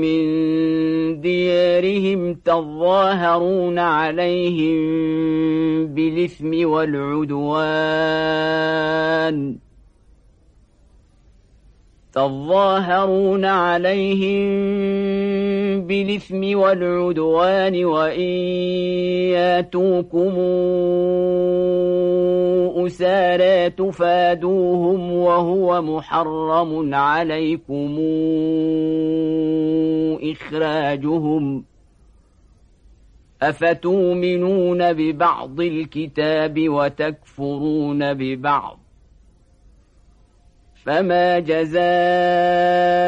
من ديارهم تظاهرون عليهم بالإثم والعدوان. تظاهرون عليهم بالإثم والعدوان وإن ياتوكم أسارى تفادوهم وهو محرم عليكم إخراجهم أفتؤمنون ببعض الكتاب وتكفرون ببعض فما جزاء